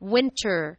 winter.